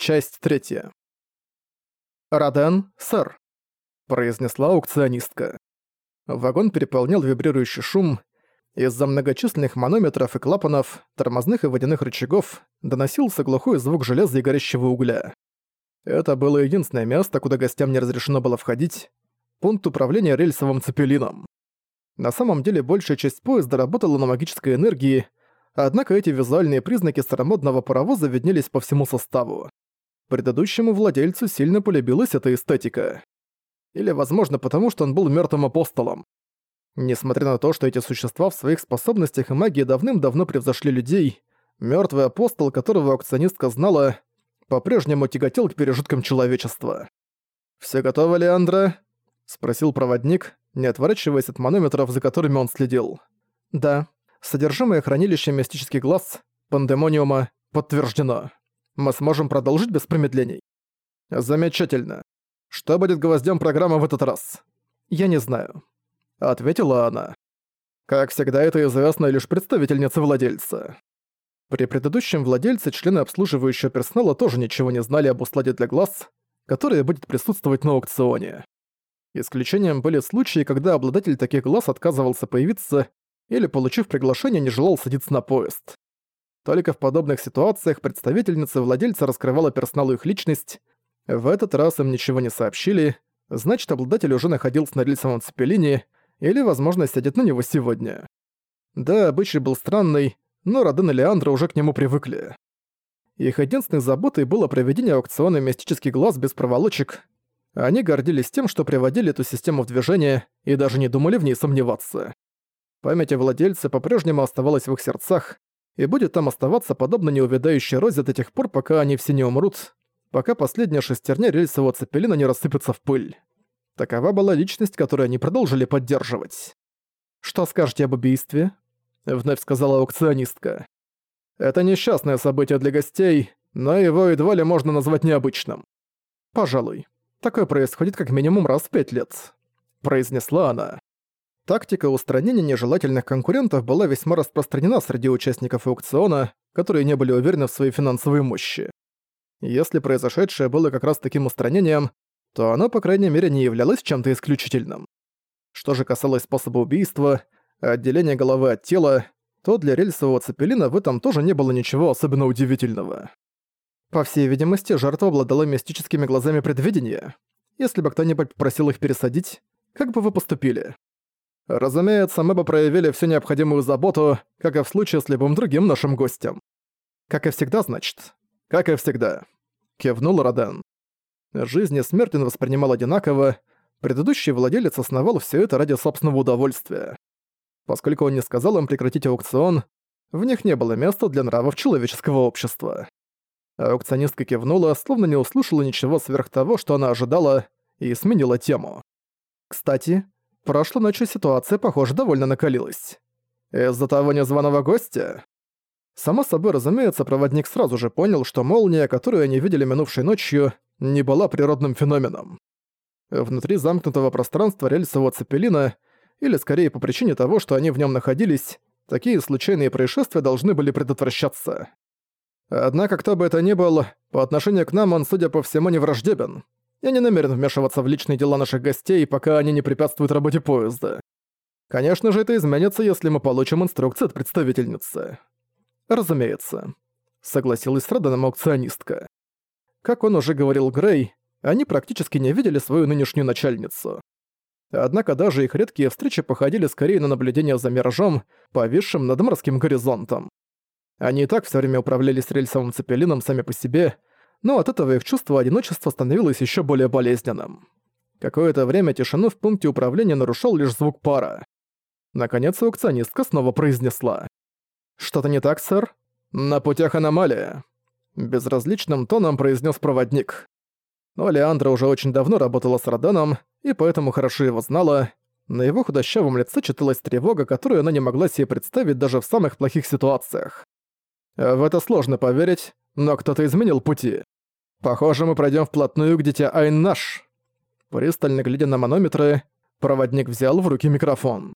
Часть третья. «Раден, сэр», — произнесла аукционистка. Вагон переполнял вибрирующий шум. Из-за многочисленных манометров и клапанов, тормозных и водяных рычагов доносился глухой звук железа и горящего угля. Это было единственное место, куда гостям не разрешено было входить — пункт управления рельсовым цепелином. На самом деле большая часть поезда работала на магической энергии, однако эти визуальные признаки старомодного паровоза виднелись по всему составу. Предыдущему владельцу сильно полюбилась эта эстетика. Или, возможно, потому что он был мертвым апостолом. Несмотря на то, что эти существа в своих способностях и магии давным-давно превзошли людей, мертвый апостол, которого аукционистка знала, по-прежнему тяготел к пережиткам человечества. «Все готово, Леандра?» — спросил проводник, не отворачиваясь от манометров, за которыми он следил. «Да. Содержимое хранилища Мистический Глаз, Пандемониума, подтверждено. Мы сможем продолжить без промедлений». «Замечательно. Что будет гвоздем программы в этот раз?» «Я не знаю», — ответила она. Как всегда, это известно лишь представительнице владельца. При предыдущем владельце члены обслуживающего персонала тоже ничего не знали об ускладе для глаз, которая будет присутствовать на аукционе. Исключением были случаи, когда обладатель таких глаз отказывался появиться или, получив приглашение, не желал садиться на поезд. Только в подобных ситуациях представительница владельца раскрывала персоналу их личность. В этот раз им ничего не сообщили, значит, обладатель уже находился на рельсовом цепелине или, возможно, сядет на него сегодня. Да, обычай был странный, но Роден и Леандра уже к нему привыкли. Их единственной заботой было проведение аукциона «Мистический глаз» без проволочек. Они гордились тем, что приводили эту систему в движение и даже не думали в ней сомневаться. Память о владельце по-прежнему оставалась в их сердцах и будет там оставаться подобно неувядающей розе до тех пор, пока они все не умрут, пока последняя шестерня рельсового цепелина не рассыпется в пыль. Такова была личность, которую они продолжили поддерживать. «Что скажете об убийстве?» — вновь сказала аукционистка. «Это несчастное событие для гостей, но его едва ли можно назвать необычным». «Пожалуй. Такое происходит как минимум раз в пять лет», — произнесла она. Тактика устранения нежелательных конкурентов была весьма распространена среди участников аукциона, которые не были уверены в своей финансовой мощи. Если произошедшее было как раз таким устранением, то оно, по крайней мере, не являлось чем-то исключительным. Что же касалось способа убийства, отделения головы от тела, то для рельсового цепелина в этом тоже не было ничего особенно удивительного. По всей видимости, жертва обладала мистическими глазами предвидения. Если бы кто-нибудь попросил их пересадить, как бы вы поступили? Разумеется, мы бы проявили всю необходимую заботу, как и в случае с любым другим нашим гостем. Как и всегда, значит. Как и всегда. Кивнул Роден. Жизнь и смерть он воспринимал одинаково, предыдущий владелец основал все это ради собственного удовольствия. Поскольку он не сказал им прекратить аукцион, в них не было места для нравов человеческого общества. Аукционистка кивнула, словно не услышала ничего сверх того, что она ожидала, и сменила тему. «Кстати, прошлой ночью ситуация, похоже, довольно накалилась. Из-за того незваного гостя?» Само собой, разумеется, проводник сразу же понял, что молния, которую они видели минувшей ночью, не была природным феноменом. Внутри замкнутого пространства рельсового цепелина, или скорее по причине того, что они в нем находились, такие случайные происшествия должны были предотвращаться. Однако, кто бы это ни был, по отношению к нам он, судя по всему, не враждебен. Я не намерен вмешиваться в личные дела наших гостей, пока они не препятствуют работе поезда. Конечно же, это изменится, если мы получим инструкции от представительницы. Разумеется. Согласилась с Раданом аукционистка. Как он уже говорил Грей, они практически не видели свою нынешнюю начальницу. Однако даже их редкие встречи походили скорее на наблюдение за миражом, повисшим над морским горизонтом. Они и так все время управлялись рельсовым цепелином сами по себе, но от этого их чувство одиночества становилось еще более болезненным. Какое-то время тишину в пункте управления нарушал лишь звук пара. Наконец аукционистка снова произнесла. «Что-то не так, сэр?» «На путях аномалия», — безразличным тоном произнес проводник. Но Леандра уже очень давно работала с Роданом, и поэтому хорошо его знала. На его худощавом лице читалась тревога, которую она не могла себе представить даже в самых плохих ситуациях. В это сложно поверить, но кто-то изменил пути. Похоже, мы пройдем вплотную к дитя Айн наш. Пристально глядя на манометры, проводник взял в руки микрофон.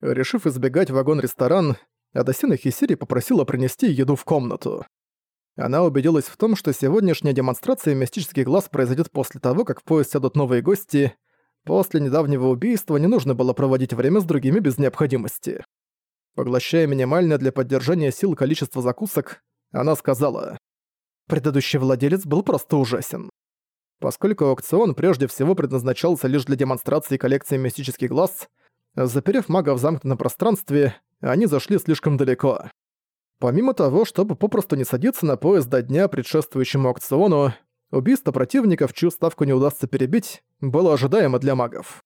Решив избегать вагон-ресторан, Адасина Хисири попросила принести еду в комнату. Она убедилась в том, что сегодняшняя демонстрация мистический глаз произойдет после того, как в поезд сядут новые гости. После недавнего убийства не нужно было проводить время с другими без необходимости. Поглощая минимальное для поддержания сил количество закусок, она сказала, «Предыдущий владелец был просто ужасен». Поскольку аукцион прежде всего предназначался лишь для демонстрации коллекции мистических глаз, заперев мага в замкнутом пространстве, они зашли слишком далеко. Помимо того, чтобы попросту не садиться на поезд до дня, предшествующему аукциону, убийство противников, чью ставку не удастся перебить, было ожидаемо для магов.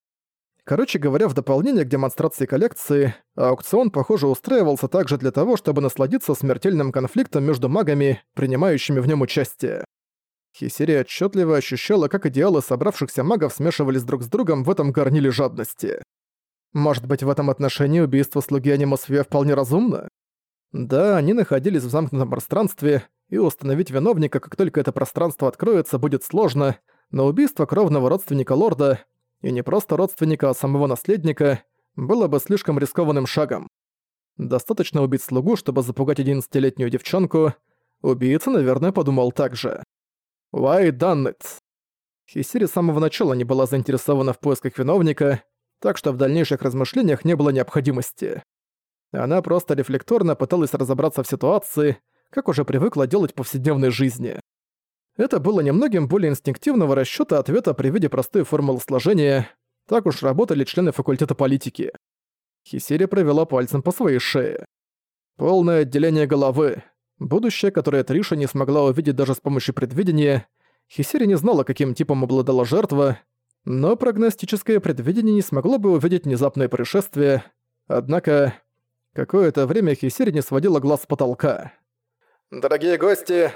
Короче говоря, в дополнение к демонстрации коллекции, аукцион, похоже, устраивался также для того, чтобы насладиться смертельным конфликтом между магами, принимающими в нем участие. Хисери отчетливо ощущала, как идеалы собравшихся магов смешивались друг с другом в этом горниле жадности. Может быть, в этом отношении убийство слуги Анимосфе вполне разумно? Да, они находились в замкнутом пространстве, и установить виновника, как только это пространство откроется, будет сложно, но убийство кровного родственника лорда, и не просто родственника, а самого наследника, было бы слишком рискованным шагом. Достаточно убить слугу, чтобы запугать 11-летнюю девчонку. Убийца, наверное, подумал так же. Why done it? Хисири с самого начала не была заинтересована в поисках виновника, так что в дальнейших размышлениях не было необходимости. Она просто рефлекторно пыталась разобраться в ситуации, как уже привыкла делать в повседневной жизни. Это было немногим более инстинктивного расчёта ответа при виде простой формулы сложения, так уж работали члены факультета политики. Хисири провела пальцем по своей шее. Полное отделение головы. Будущее, которое Триша не смогла увидеть даже с помощью предвидения. Хисири не знала, каким типом обладала жертва, но прогностическое предвидение не смогло бы увидеть внезапное происшествие. Однако, какое-то время Хисири не сводила глаз с потолка. «Дорогие гости,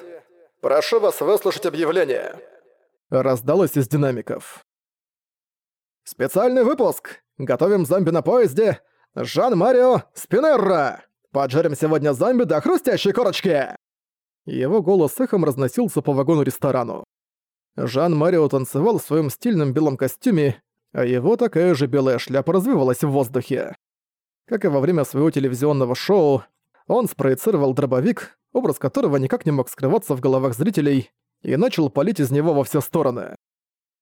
прошу вас выслушать объявление», — раздалось из динамиков. «Специальный выпуск! Готовим зомби на поезде! Жан-Марио Спинерра! Поджарим сегодня зомби до хрустящей корочки!» Его голос эхом разносился по вагону-ресторану. Жан-Марио танцевал в своем стильном белом костюме, а его такая же белая шляпа развивалась в воздухе. Как и во время своего телевизионного шоу, он спроецировал дробовик, образ которого никак не мог скрываться в головах зрителей, и начал палить из него во все стороны.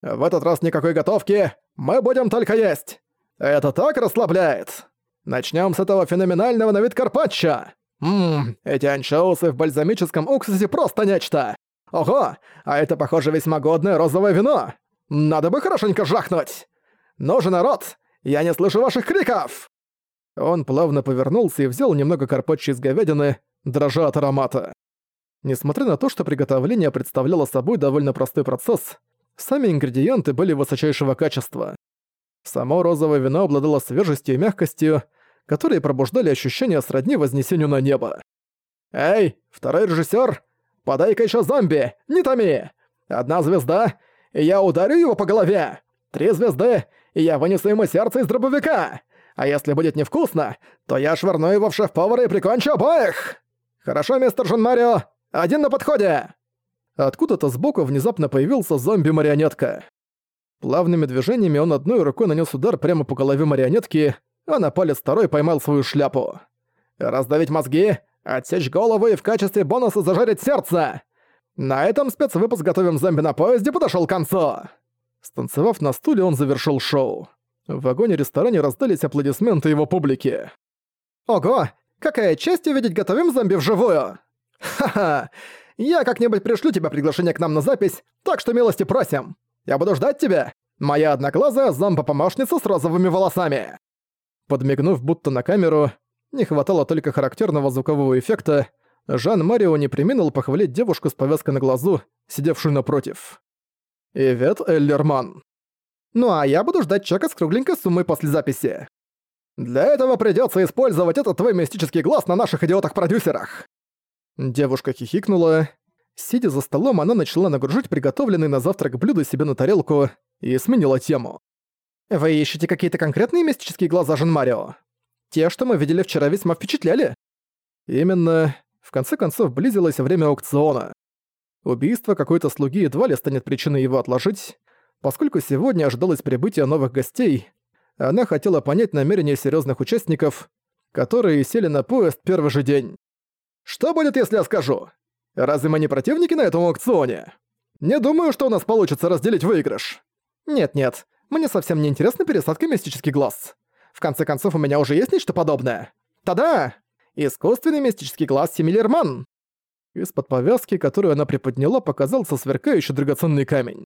«В этот раз никакой готовки, мы будем только есть! Это так расслабляет! Начнем с этого феноменального на вид карпаччо! Ммм, эти анчоусы в бальзамическом уксусе просто нечто! Ого, а это, похоже, весьма годное розовое вино. Надо бы хорошенько жахнуть. Ну же, народ, я не слышу ваших криков!» Он плавно повернулся и взял немного карпаччо из говядины, дрожа от аромата. Несмотря на то, что приготовление представляло собой довольно простой процесс, сами ингредиенты были высочайшего качества. Само розовое вино обладало свежестью и мягкостью, которые пробуждали ощущение сродни вознесению на небо. «Эй, второй режиссер, Подай-ка еще зомби! Не томи! Одна звезда, и я ударю его по голове! Три звезды, и я вынесу ему сердце из дробовика! А если будет невкусно, то я швырну его в шеф-повара и прикончу обоих! Хорошо, мистер Жан-Марио, один на подходе!» Откуда-то сбоку внезапно появился зомби-марионетка. Плавными движениями он одной рукой нанес удар прямо по голове марионетки, а на палец второй поймал свою шляпу. «Раздавить мозги, Отсечь голову и в качестве бонуса зажарить сердце! На этом спецвыпуск «Готовим зомби на поезде» подошел к концу!» Станцевав на стуле, он завершил шоу. В вагоне-ресторане раздались аплодисменты его публики. «Ого! Какая честь увидеть «Готовим зомби» вживую!» «Ха-ха! Я как-нибудь пришлю тебе приглашение к нам на запись, так что милости просим! Я буду ждать тебя! Моя одноглазая зомбо-помощница с розовыми волосами!» Подмигнув будто на камеру, не хватало только характерного звукового эффекта. Жан-Марио не преминул похвалить девушку с повязкой на глазу, сидевшую напротив. Ивет Эллерман. «Ну а я буду ждать чека с кругленькой суммой после записи. Для этого придётся использовать этот твой мистический глаз на наших идиотах-продюсерах». Девушка хихикнула. Сидя за столом, она начала нагружать приготовленные на завтрак блюда себе на тарелку и сменила тему. «Вы ищете какие-то конкретные мистические глаза, Жан-Марио?» Те, что мы видели вчера, весьма впечатляли. Именно. В конце концов, близилось время аукциона. Убийство какой-то слуги едва ли станет причиной его отложить, поскольку сегодня ожидалось прибытие новых гостей, она хотела понять намерения серьезных участников, которые сели на поезд первый же день. «Что будет, если я скажу? Разве мы не противники на этом аукционе? Не думаю, что у нас получится разделить выигрыш. Нет-нет, мне совсем не интересна пересадка мистический глаз. В конце концов, у меня уже есть нечто подобное. Та-да! Искусственный мистический глаз Семилерман. Из-под повязки, которую она приподняла, показался сверкающий драгоценный камень.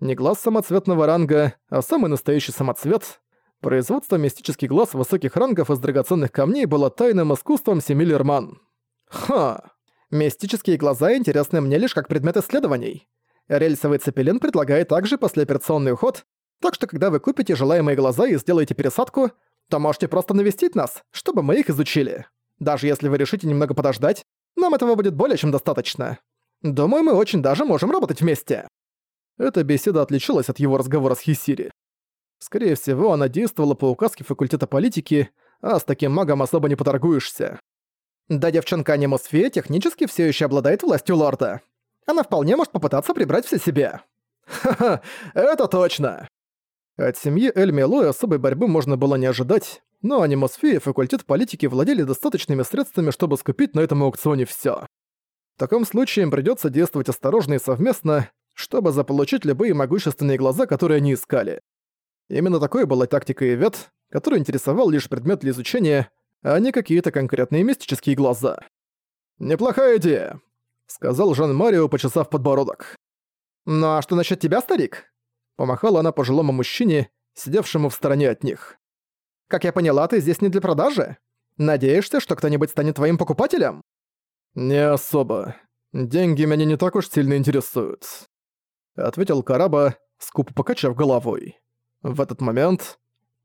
Не глаз самоцветного ранга, а самый настоящий самоцвет. Производство мистический глаз высоких рангов из драгоценных камней было тайным искусством Семилерман. Ха! Мистические глаза интересны мне лишь как предмет исследований. Рельсовый цепелин предлагает также послеоперационный уход, так что когда вы купите желаемые глаза и сделаете пересадку, то можете просто навестить нас, чтобы мы их изучили. Даже если вы решите немного подождать, нам этого будет более чем достаточно. Думаю, мы очень даже можем работать вместе». Эта беседа отличалась от его разговора с Хисири. Скорее всего, она действовала по указке факультета политики, а с таким магом особо не поторгуешься. Да девчонка Анимосфея технически все еще обладает властью лорда. Она вполне может попытаться прибрать все себе. Ха-ха, это точно! От семьи Эльми Лой особой борьбы можно было не ожидать, но Анимосфея и факультет политики владели достаточными средствами, чтобы скупить на этом аукционе всё. В таком случае им придётся действовать осторожно и совместно, чтобы заполучить любые могущественные глаза, которые они искали. Именно такой была тактика Ивет, которую интересовал лишь предмет для изучения, а не какие-то конкретные мистические глаза. «Неплохая идея», — сказал Жан-Марио, почесав подбородок. «Ну а что насчет тебя, старик?» Помахала она пожилому мужчине, сидевшему в стороне от них. Как я поняла, ты здесь не для продажи? Надеешься, что кто-нибудь станет твоим покупателем?» «Не особо. Деньги меня не так уж сильно интересуют», — ответил Караба, скупо покачав головой. В этот момент...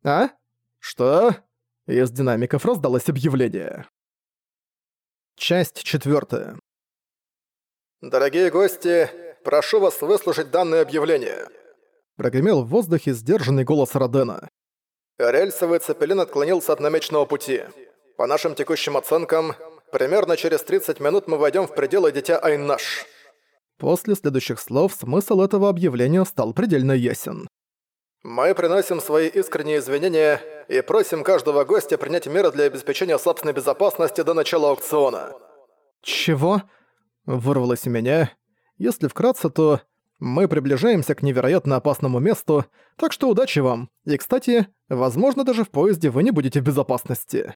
«А? Что?» Из динамиков раздалось объявление. Часть четвертая. «Дорогие гости, прошу вас выслушать данное объявление», — прогремел в воздухе сдержанный голос Родена. Рельсовый цепелин отклонился от намеченного пути. По нашим текущим оценкам, примерно через 30 минут мы войдем в пределы Дитя Айнаш. После следующих слов смысл этого объявления стал предельно ясен. Мы приносим свои искренние извинения и просим каждого гостя принять меры для обеспечения собственной безопасности до начала аукциона. Чего? Вырвалось у меня. Если вкратце, то мы приближаемся к невероятно опасному месту, так что удачи вам. И, кстати, возможно, даже в поезде вы не будете в безопасности.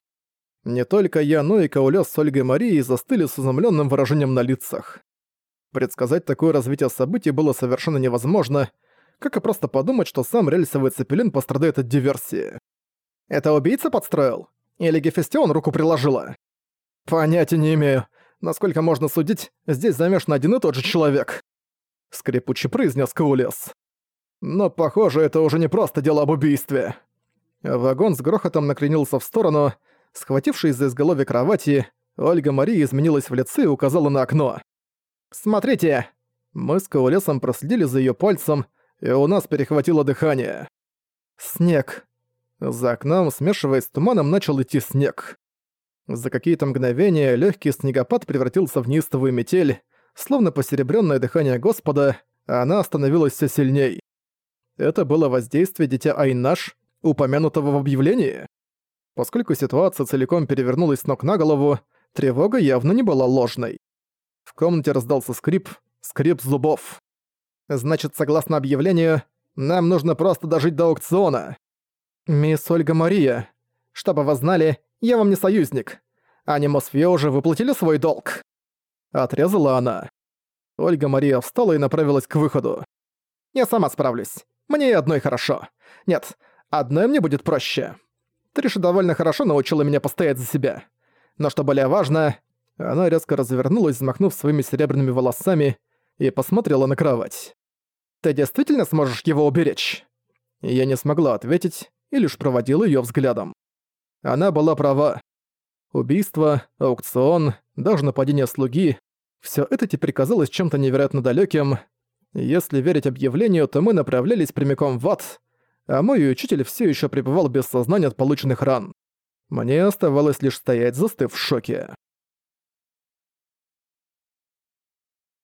Не только я, но и Каулёс с Ольгой Марией застыли с изумлённым выражением на лицах. Предсказать такое развитие событий было совершенно невозможно, как и просто подумать, что сам рельсовый цепелин пострадает от диверсии. Это убийца подстроил? Или Гефестион руку приложила? Понятия не имею. Насколько можно судить, здесь замешан один и тот же человек. — скрипуче произнес Каулес. «Но, похоже, это уже не просто дело об убийстве». Вагон с грохотом накренился в сторону. Схватившись за изголовье кровати, Ольга Мария изменилась в лице и указала на окно. «Смотрите!» Мы с Каулесом проследили за ее пальцем, и у нас перехватило дыхание. Снег. За окном, смешиваясь с туманом, начал идти снег. За какие-то мгновения легкий снегопад превратился в неистовую метель, Словно посеребрённое дыхание Господа, она становилась все сильней. Это было воздействие Дитя Айнаш, упомянутого в объявлении? Поскольку ситуация целиком перевернулась с ног на голову, тревога явно не была ложной. В комнате раздался скрип, скрип зубов. Значит, согласно объявлению, нам нужно просто дожить до аукциона. Мисс Ольга Мария, чтобы вы знали, я вам не союзник. Анимосфе уже выплатили свой долг. Отрезала она. Ольга Мария встала и направилась к выходу. «Я сама справлюсь. Мне и одной хорошо. Нет, одной мне будет проще. Триша довольно хорошо научила меня постоять за себя. Но что более важно, она резко развернулась, взмахнув своими серебряными волосами, и посмотрела на кровать. «Ты действительно сможешь его уберечь?» Я не смогла ответить и лишь проводила её взглядом. Она была права. Убийство, аукцион, даже нападение слуги — всё это теперь казалось чем-то невероятно далёким. Если верить объявлению, то мы направлялись прямиком в ад, а мой учитель всё ещё пребывал без сознания от полученных ран. Мне оставалось лишь стоять, застыв в шоке.